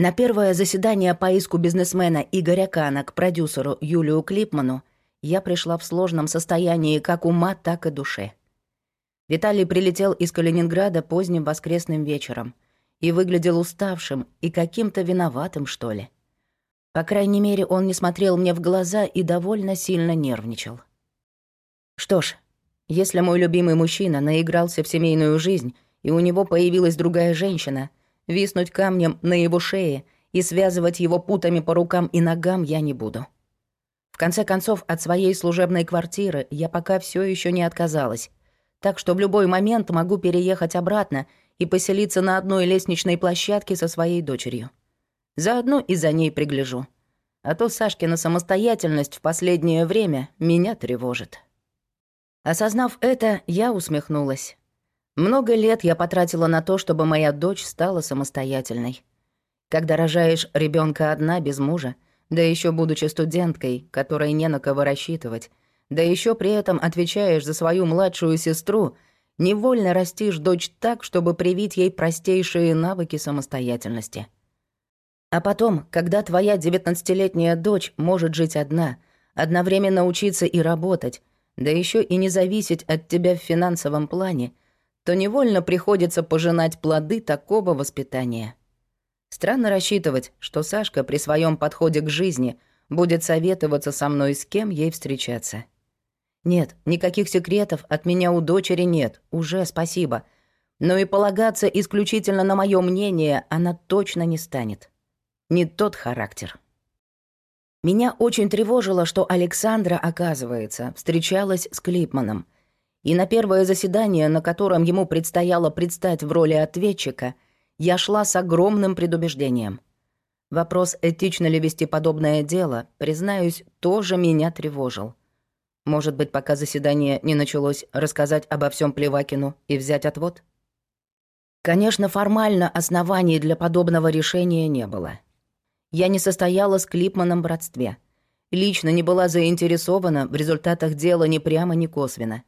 На первое заседание по иску бизнесмена Игоря Кана к продюсеру Юлию Клипману я пришла в сложном состоянии как ума, так и души. Виталий прилетел из Калининграда поздним воскресным вечером и выглядел уставшим и каким-то виноватым, что ли. По крайней мере, он не смотрел мне в глаза и довольно сильно нервничал. Что ж, если мой любимый мужчина наигрался в семейную жизнь, и у него появилась другая женщина, виснуть камнем на его шее и связывать его путами по рукам и ногам я не буду. В конце концов, от своей служебной квартиры я пока все еще не отказалась, так что в любой момент могу переехать обратно и поселиться на одной лестничной площадке со своей дочерью. Заодно и за ней пригляжу. А то Сашкина самостоятельность в последнее время меня тревожит. Осознав это, я усмехнулась. Много лет я потратила на то, чтобы моя дочь стала самостоятельной. Когда рожаешь ребенка одна, без мужа, да еще будучи студенткой, которой не на кого рассчитывать, да еще при этом отвечаешь за свою младшую сестру, невольно растишь дочь так, чтобы привить ей простейшие навыки самостоятельности. А потом, когда твоя девятнадцатилетняя дочь может жить одна, одновременно учиться и работать, да еще и не зависеть от тебя в финансовом плане, то невольно приходится пожинать плоды такого воспитания. Странно рассчитывать, что Сашка при своем подходе к жизни будет советоваться со мной, с кем ей встречаться. Нет, никаких секретов от меня у дочери нет, уже спасибо. Но и полагаться исключительно на мое мнение она точно не станет. Не тот характер. Меня очень тревожило, что Александра, оказывается, встречалась с Клипманом. И на первое заседание, на котором ему предстояло предстать в роли ответчика, я шла с огромным предубеждением. Вопрос, этично ли вести подобное дело, признаюсь, тоже меня тревожил. Может быть, пока заседание не началось, рассказать обо всем Плевакину и взять отвод? Конечно, формально оснований для подобного решения не было. Я не состояла с Клипманом в братстве. Лично не была заинтересована в результатах дела ни прямо, ни косвенно.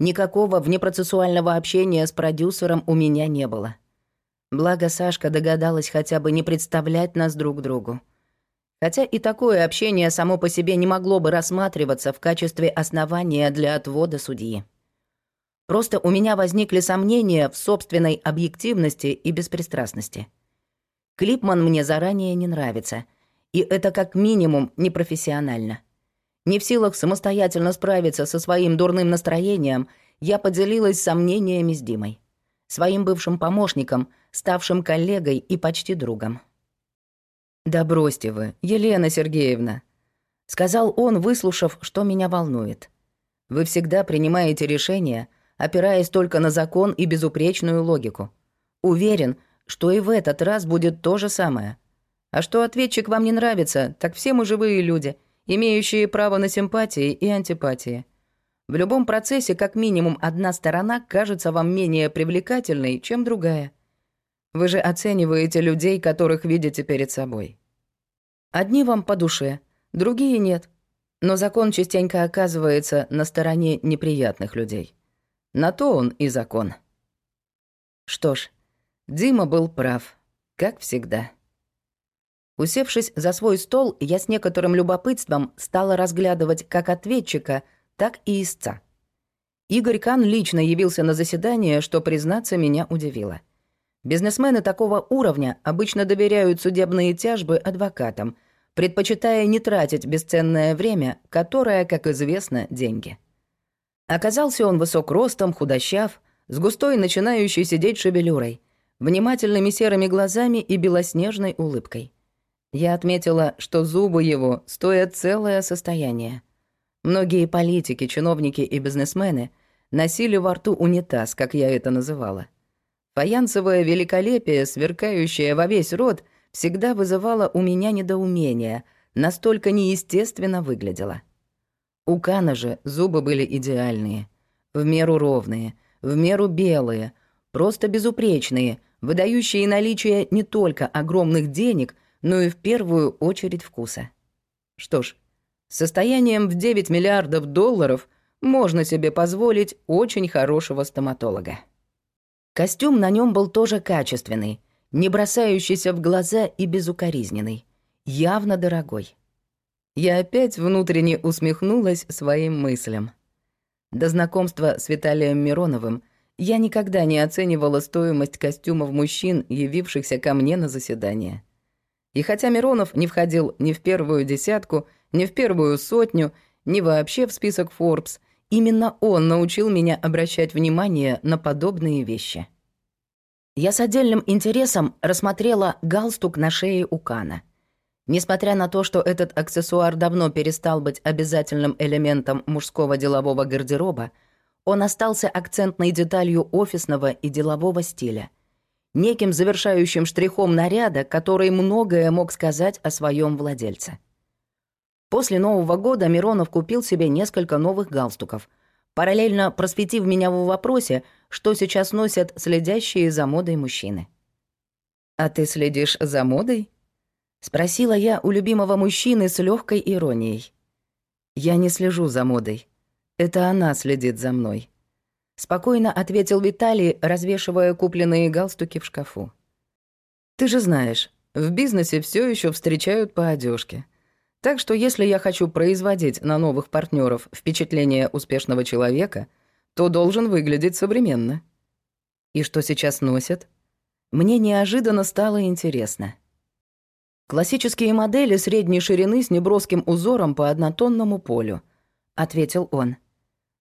Никакого внепроцессуального общения с продюсером у меня не было. Благо Сашка догадалась хотя бы не представлять нас друг другу. Хотя и такое общение само по себе не могло бы рассматриваться в качестве основания для отвода судьи. Просто у меня возникли сомнения в собственной объективности и беспристрастности. Клипман мне заранее не нравится. И это как минимум непрофессионально. Не в силах самостоятельно справиться со своим дурным настроением, я поделилась сомнениями с Димой. Своим бывшим помощником, ставшим коллегой и почти другом. «Да бросьте вы, Елена Сергеевна», — сказал он, выслушав, что меня волнует. «Вы всегда принимаете решения, опираясь только на закон и безупречную логику. Уверен, что и в этот раз будет то же самое. А что ответчик вам не нравится, так все мы живые люди, имеющие право на симпатии и антипатии. В любом процессе как минимум одна сторона кажется вам менее привлекательной, чем другая. Вы же оцениваете людей, которых видите перед собой. Одни вам по душе, другие нет. Но закон частенько оказывается на стороне неприятных людей. На то он и закон. Что ж, Дима был прав, как всегда. Усевшись за свой стол, я с некоторым любопытством стала разглядывать как ответчика, так и истца. Игорь Кан лично явился на заседание, что, признаться, меня удивило. Бизнесмены такого уровня обычно доверяют судебные тяжбы адвокатам, предпочитая не тратить бесценное время, которое, как известно, деньги. Оказался он высок ростом, худощав, с густой начинающей сидеть шевелюрой — внимательными серыми глазами и белоснежной улыбкой. Я отметила, что зубы его стоят целое состояние. Многие политики, чиновники и бизнесмены носили во рту унитаз, как я это называла. Фаянсовое великолепие, сверкающее во весь рот, всегда вызывало у меня недоумение, настолько неестественно выглядело. У Кана же зубы были идеальные, в меру ровные, в меру белые, просто безупречные — выдающие наличие не только огромных денег, но и в первую очередь вкуса. Что ж, с состоянием в 9 миллиардов долларов можно себе позволить очень хорошего стоматолога. Костюм на нем был тоже качественный, не бросающийся в глаза и безукоризненный, явно дорогой. Я опять внутренне усмехнулась своим мыслям. До знакомства с Виталием Мироновым я никогда не оценивала стоимость костюмов мужчин, явившихся ко мне на заседание. И хотя Миронов не входил ни в первую десятку, ни в первую сотню, ни вообще в список Forbes, именно он научил меня обращать внимание на подобные вещи. Я с отдельным интересом рассмотрела галстук на шее у Кана. Несмотря на то, что этот аксессуар давно перестал быть обязательным элементом мужского делового гардероба, он остался акцентной деталью офисного и делового стиля, неким завершающим штрихом наряда, который многое мог сказать о своем владельце. После Нового года Миронов купил себе несколько новых галстуков, параллельно просветив меня в вопросе, что сейчас носят следящие за модой мужчины. «А ты следишь за модой?» Спросила я у любимого мужчины с легкой иронией. «Я не слежу за модой. Это она следит за мной», — спокойно ответил Виталий, развешивая купленные галстуки в шкафу. «Ты же знаешь, в бизнесе все еще встречают по одежке. Так что если я хочу производить на новых партнеров впечатление успешного человека, то должен выглядеть современно». «И что сейчас носят?» Мне неожиданно стало интересно. «Классические модели средней ширины с неброским узором по однотонному полю», — ответил он.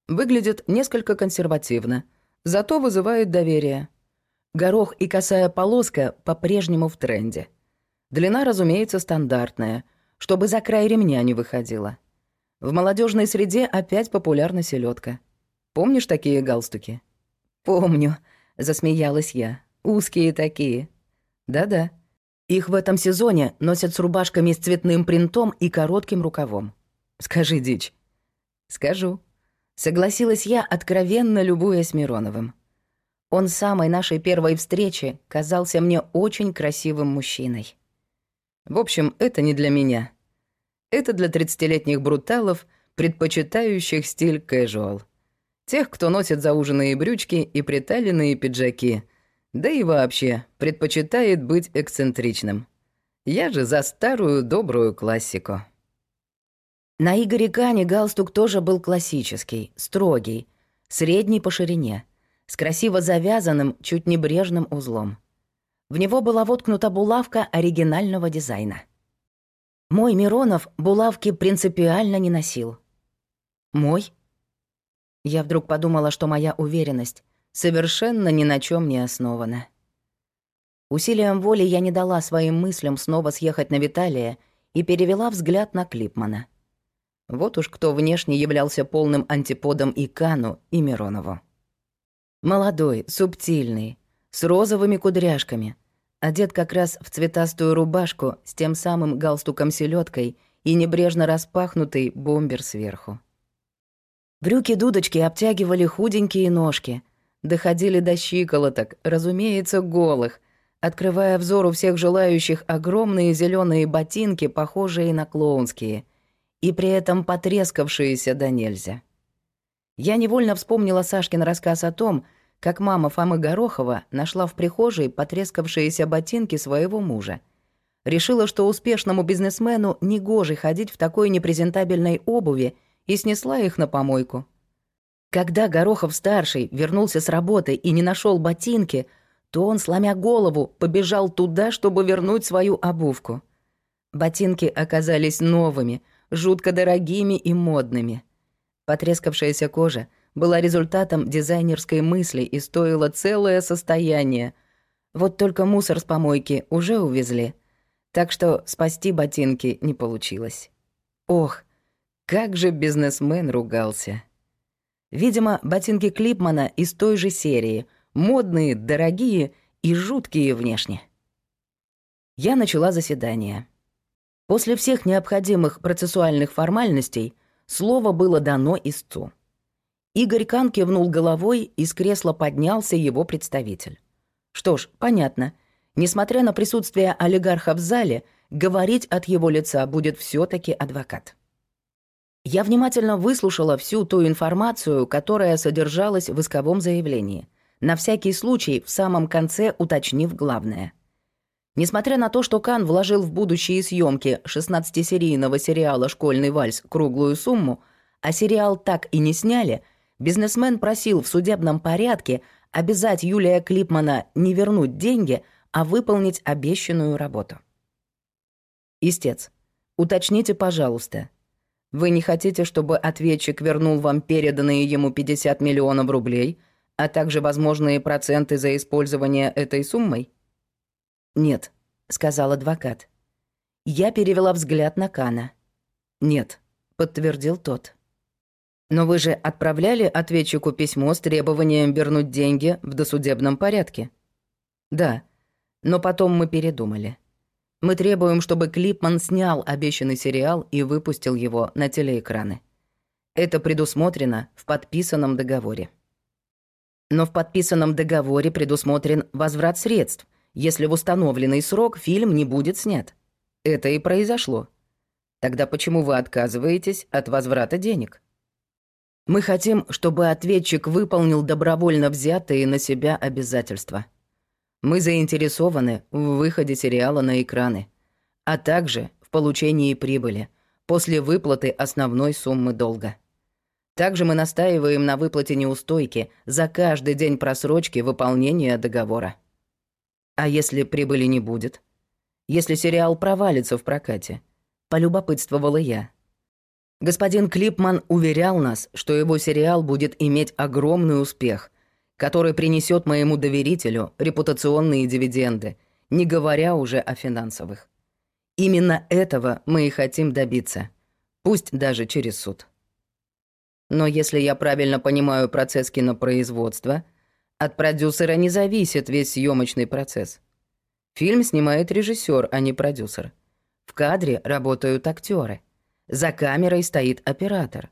«Выглядит несколько консервативно, зато вызывает доверие. Горох и косая полоска по-прежнему в тренде. Длина, разумеется, стандартная, чтобы за край ремня не выходила. В молодежной среде опять популярна селедка. Помнишь такие галстуки?» «Помню», — засмеялась я. «Узкие такие». «Да-да», их в этом сезоне носят с рубашками с цветным принтом и коротким рукавом. Скажи, Дичь. Скажу. Согласилась я, откровенно любуясь Мироновым. Он с самой нашей первой встречи казался мне очень красивым мужчиной. В общем, это не для меня. Это для 30-летних бруталов, предпочитающих стиль casual. Тех, кто носит зауженные брючки и приталенные пиджаки — да и вообще, предпочитает быть эксцентричным. Я же за старую добрую классику. На Игоре Кане галстук тоже был классический, строгий, средний по ширине, с красиво завязанным, чуть небрежным узлом. В него была воткнута булавка оригинального дизайна. Мой Миронов булавки принципиально не носил. Мой? Я вдруг подумала, что моя уверенность совершенно ни на чем не основана. Усилием воли я не дала своим мыслям снова съехать на Виталия и перевела взгляд на Клипмана. Вот уж кто внешне являлся полным антиподом и Кану, и Миронову. Молодой, субтильный, с розовыми кудряшками, одет как раз в цветастую рубашку с тем самым галстуком селедкой и небрежно распахнутый бомбер сверху. Брюки-дудочки обтягивали худенькие ножки, доходили до щиколоток, разумеется, голых, открывая взору всех желающих огромные зеленые ботинки, похожие на клоунские, и при этом потрескавшиеся до нельзя. Я невольно вспомнила Сашкин рассказ о том, как мама Фомы Горохова нашла в прихожей потрескавшиеся ботинки своего мужа. Решила, что успешному бизнесмену негоже ходить в такой непрезентабельной обуви, и снесла их на помойку. Когда Горохов-старший вернулся с работы и не нашел ботинки, то он, сломя голову, побежал туда, чтобы вернуть свою обувку. Ботинки оказались новыми, жутко дорогими и модными. Потрескавшаяся кожа была результатом дизайнерской мысли и стоила целое состояние. Вот только мусор с помойки уже увезли, так что спасти ботинки не получилось. Ох, как же бизнесмен ругался. Видимо, ботинки Клипмана из той же серии. Модные, дорогие и жуткие внешне. Я начала заседание. После всех необходимых процессуальных формальностей слово было дано истцу. Игорь Кан кивнул головой, и с кресла поднялся его представитель. Что ж, понятно. Несмотря на присутствие олигарха в зале, говорить от его лица будет все таки адвокат. Я внимательно выслушала всю ту информацию, которая содержалась в исковом заявлении, на всякий случай в самом конце уточнив главное. Несмотря на то, что Кан вложил в будущие съемки 16-серийного сериала «Школьный вальс» круглую сумму, а сериал так и не сняли, бизнесмен просил в судебном порядке обязать Юлия Клипмана не вернуть деньги, а выполнить обещанную работу. Истец, уточните, пожалуйста, вы не хотите, чтобы ответчик вернул вам переданные ему 50 миллионов рублей, а также возможные проценты за использование этой суммой? «Нет», — сказал адвокат. Я перевела взгляд на Кана. «Нет», — подтвердил тот. «Но вы же отправляли ответчику письмо с требованием вернуть деньги в досудебном порядке?» «Да, но потом мы передумали. Мы требуем, чтобы Клипман снял обещанный сериал и выпустил его на телеэкраны. Это предусмотрено в подписанном договоре. Но в подписанном договоре предусмотрен возврат средств — если в установленный срок фильм не будет снят. Это и произошло. Тогда почему вы отказываетесь от возврата денег? Мы хотим, чтобы ответчик выполнил добровольно взятые на себя обязательства. Мы заинтересованы в выходе сериала на экраны, а также в получении прибыли после выплаты основной суммы долга. Также мы настаиваем на выплате неустойки за каждый день просрочки выполнения договора. А если прибыли не будет? Если сериал провалится в прокате? Полюбопытствовала я. Господин Клипман уверял нас, что его сериал будет иметь огромный успех, который принесет моему доверителю репутационные дивиденды, не говоря уже о финансовых. Именно этого мы и хотим добиться, пусть даже через суд. Но если я правильно понимаю процесс кинопроизводства — от продюсера не зависит весь съемочный процесс. Фильм снимает режиссер, а не продюсер. В кадре работают актеры. За камерой стоит оператор.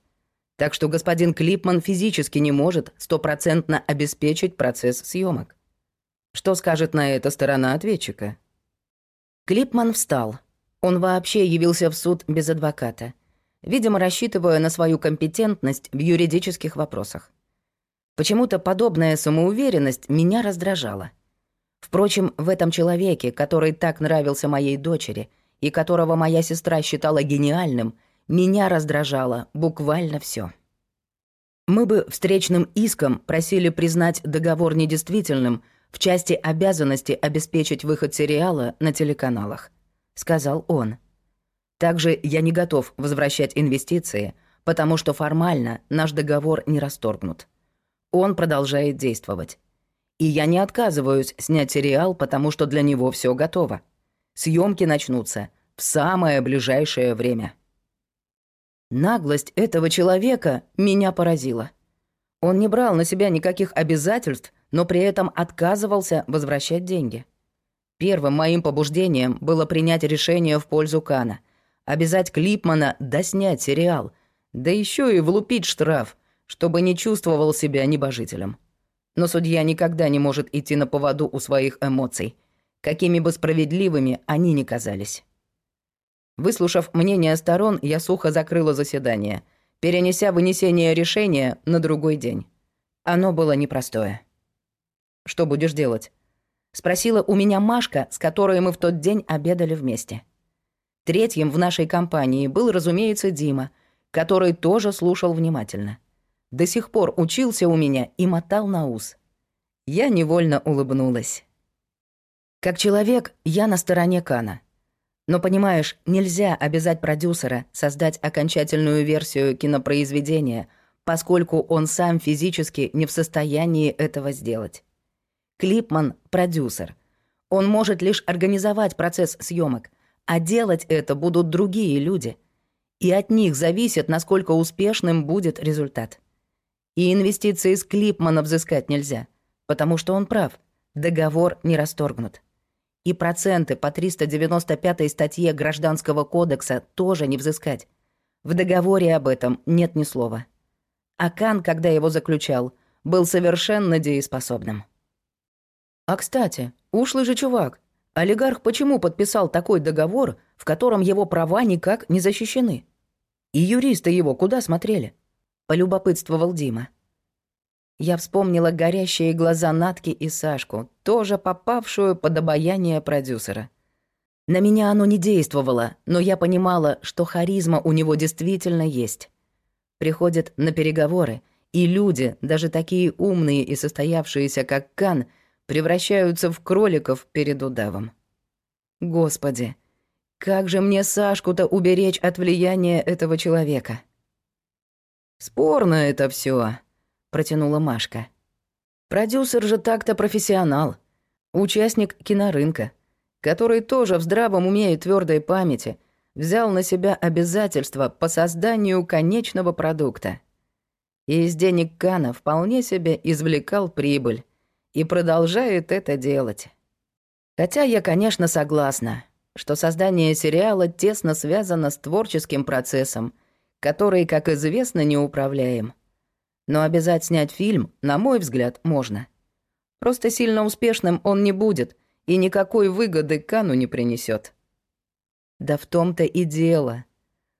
Так что господин Клипман физически не может стопроцентно обеспечить процесс съемок. Что скажет на это сторона ответчика? Клипман встал. Он вообще явился в суд без адвоката, видимо, рассчитывая на свою компетентность в юридических вопросах. Почему-то подобная самоуверенность меня раздражала. Впрочем, в этом человеке, который так нравился моей дочери и которого моя сестра считала гениальным, меня раздражало буквально все. Мы бы встречным иском просили признать договор недействительным в части обязанности обеспечить выход сериала на телеканалах, сказал он. Также я не готов возвращать инвестиции, потому что формально наш договор не расторгнут. Он продолжает действовать. И я не отказываюсь снять сериал, потому что для него все готово. Съемки начнутся в самое ближайшее время. Наглость этого человека меня поразила. Он не брал на себя никаких обязательств, но при этом отказывался возвращать деньги. Первым моим побуждением было принять решение в пользу Кана, обязать Клипмана доснять сериал, да еще и влупить штраф — чтобы не чувствовал себя небожителем. Но судья никогда не может идти на поводу у своих эмоций, какими бы справедливыми они ни казались. Выслушав мнение сторон, я сухо закрыла заседание, перенеся вынесение решения на другой день. Оно было непростое. «Что будешь делать?» — спросила у меня Машка, с которой мы в тот день обедали вместе. Третьим в нашей компании был, разумеется, Дима, который тоже слушал внимательно до сих пор учился у меня и мотал на ус. Я невольно улыбнулась. Как человек, я на стороне Кана. Но понимаешь, нельзя обязать продюсера создать окончательную версию кинопроизведения, поскольку он сам физически не в состоянии этого сделать. Клипман — продюсер. Он может лишь организовать процесс съемок, а делать это будут другие люди. И от них зависит, насколько успешным будет результат. И инвестиции с Клипмана взыскать нельзя, потому что он прав. Договор не расторгнут. И проценты по 395 статье Гражданского кодекса тоже не взыскать. В договоре об этом нет ни слова. А Кан, когда его заключал, был совершенно дееспособным. А кстати, ушлый же чувак. Олигарх почему подписал такой договор, в котором его права никак не защищены? И юристы его куда смотрели? Полюбопытствовал Дима. Я вспомнила горящие глаза Натки и Сашку, тоже попавшую под обаяние продюсера. На меня оно не действовало, но я понимала, что харизма у него действительно есть. Приходят на переговоры, и люди, даже такие умные и состоявшиеся, как Кан, превращаются в кроликов перед удавом. Господи, как же мне Сашку-то уберечь от влияния этого человека? Спорно это все, протянула Машка. Продюсер же так-то профессионал, участник кинорынка, который тоже в здравом уме и твердой памяти взял на себя обязательства по созданию конечного продукта. И из денег Кана вполне себе извлекал прибыль и продолжает это делать. Хотя я, конечно, согласна, что создание сериала тесно связано с творческим процессом, который, как известно, неуправляем. Но обязать снять фильм, на мой взгляд, можно. Просто сильно успешным он не будет и никакой выгоды Кану не принесет. Да в том-то и дело.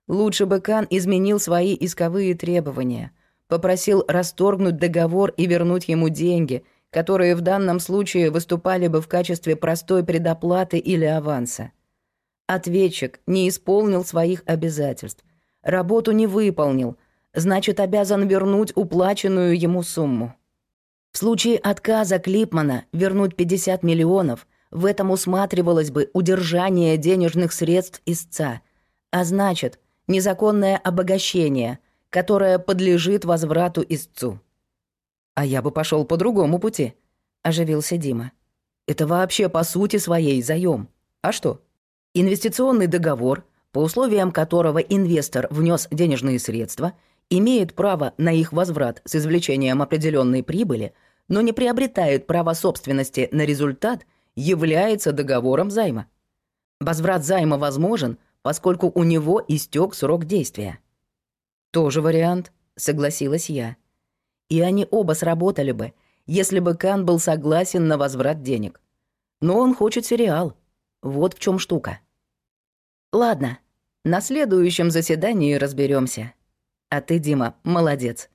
Лучше бы Кан изменил свои исковые требования, попросил расторгнуть договор и вернуть ему деньги, которые в данном случае выступали бы в качестве простой предоплаты или аванса. Ответчик не исполнил своих обязательств, работу не выполнил, значит, обязан вернуть уплаченную ему сумму. В случае отказа Клипмана вернуть 50 миллионов, в этом усматривалось бы удержание денежных средств истца, а значит, незаконное обогащение, которое подлежит возврату истцу. «А я бы пошел по другому пути», — оживился Дима. «Это вообще по сути своей заем. А что?» Инвестиционный договор, по условиям которого инвестор внес денежные средства, имеет право на их возврат с извлечением определенной прибыли, но не приобретает право собственности на результат, является договором займа. Возврат займа возможен, поскольку у него истек срок действия. Тоже вариант, согласилась я. И они оба сработали бы, если бы Кан был согласен на возврат денег. Но он хочет сериал. Вот в чем штука. Ладно, на следующем заседании разберемся. А ты, Дима, молодец.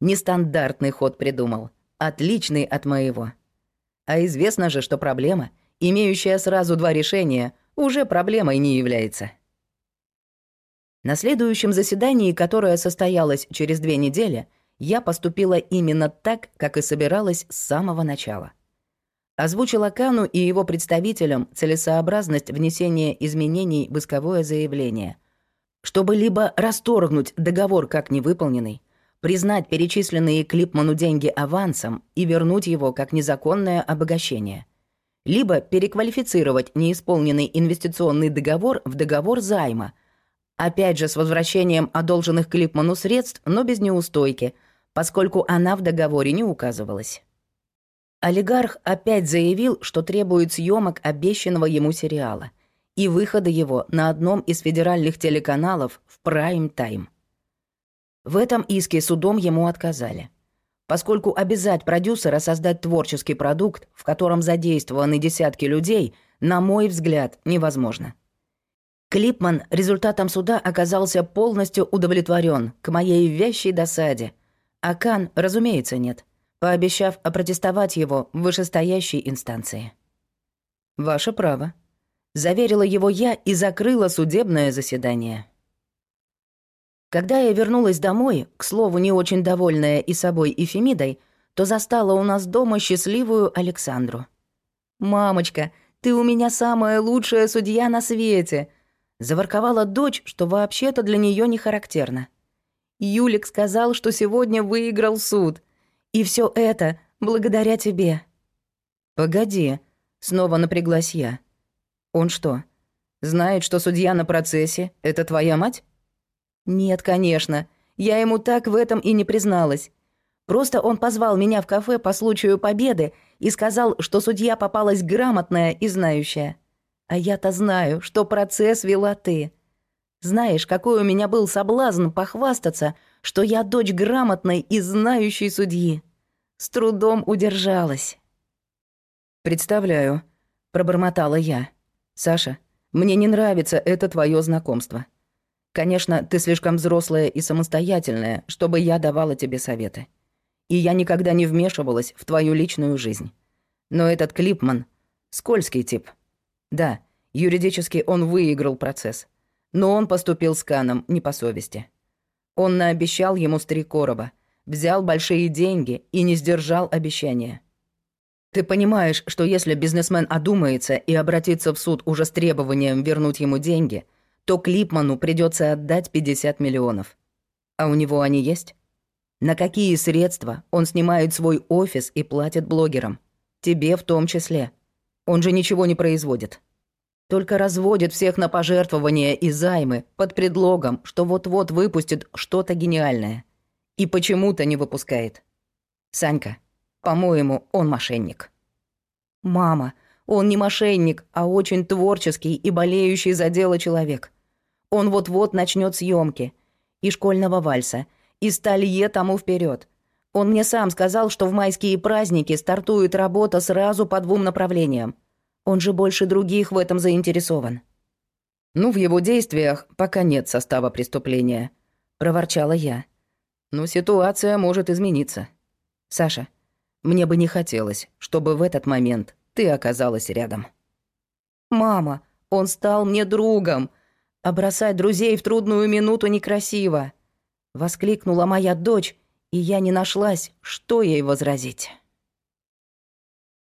Нестандартный ход придумал. Отличный от моего. А известно же, что проблема, имеющая сразу два решения, уже проблемой не является. На следующем заседании, которое состоялось через две недели, я поступила именно так, как и собиралась с самого начала озвучила Кану и его представителям целесообразность внесения изменений в исковое заявление, чтобы либо расторгнуть договор как невыполненный, признать перечисленные Клипману деньги авансом и вернуть его как незаконное обогащение, либо переквалифицировать неисполненный инвестиционный договор в договор займа, опять же с возвращением одолженных Клипману средств, но без неустойки, поскольку она в договоре не указывалась. Олигарх опять заявил, что требует съемок обещанного ему сериала и выхода его на одном из федеральных телеканалов в прайм-тайм. В этом иске судом ему отказали, поскольку обязать продюсера создать творческий продукт, в котором задействованы десятки людей, на мой взгляд, невозможно. Клипман результатом суда оказался полностью удовлетворен к моей вящей досаде, а Кан, разумеется, нет – пообещав опротестовать его в вышестоящей инстанции. «Ваше право», — заверила его я и закрыла судебное заседание. Когда я вернулась домой, к слову, не очень довольная и собой, и Фемидой, то застала у нас дома счастливую Александру. «Мамочка, ты у меня самая лучшая судья на свете!» Заворковала дочь, что вообще-то для нее не характерно. Юлик сказал, что сегодня выиграл суд — и все это благодаря тебе». «Погоди», — снова напряглась я. «Он что, знает, что судья на процессе — это твоя мать?» «Нет, конечно. Я ему так в этом и не призналась. Просто он позвал меня в кафе по случаю победы и сказал, что судья попалась грамотная и знающая. А я-то знаю, что процесс вела ты. Знаешь, какой у меня был соблазн похвастаться, что я дочь грамотной и знающей судьи. С трудом удержалась. «Представляю», — пробормотала я. «Саша, мне не нравится это твое знакомство. Конечно, ты слишком взрослая и самостоятельная, чтобы я давала тебе советы. И я никогда не вмешивалась в твою личную жизнь. Но этот Клипман — скользкий тип. Да, Юридически он выиграл процесс. Но он поступил с Каном не по совести. Он наобещал ему три короба, взял большие деньги и не сдержал обещания. Ты понимаешь, что если бизнесмен одумается и обратится в суд уже с требованием вернуть ему деньги, то Клипману придется отдать 50 миллионов. А у него они есть? На какие средства он снимает свой офис и платит блогерам? Тебе в том числе. Он же ничего не производит. Только разводит всех на пожертвования и займы под предлогом, что вот-вот выпустит что-то гениальное. И почему-то не выпускает. Санька, по-моему, он мошенник. Мама, он не мошенник, а очень творческий и болеющий за дело человек. Он вот-вот начнет съемки и школьного вальса, и сталье тому вперед. Он мне сам сказал, что в майские праздники стартует работа сразу по двум направлениям. Он же больше других в этом заинтересован. «Ну, в его действиях пока нет состава преступления», — проворчала я. «Но ситуация может измениться. Саша, мне бы не хотелось, чтобы в этот момент ты оказалась рядом». «Мама, он стал мне другом. А бросать друзей в трудную минуту некрасиво», — воскликнула моя дочь, и я не нашлась, что ей возразить.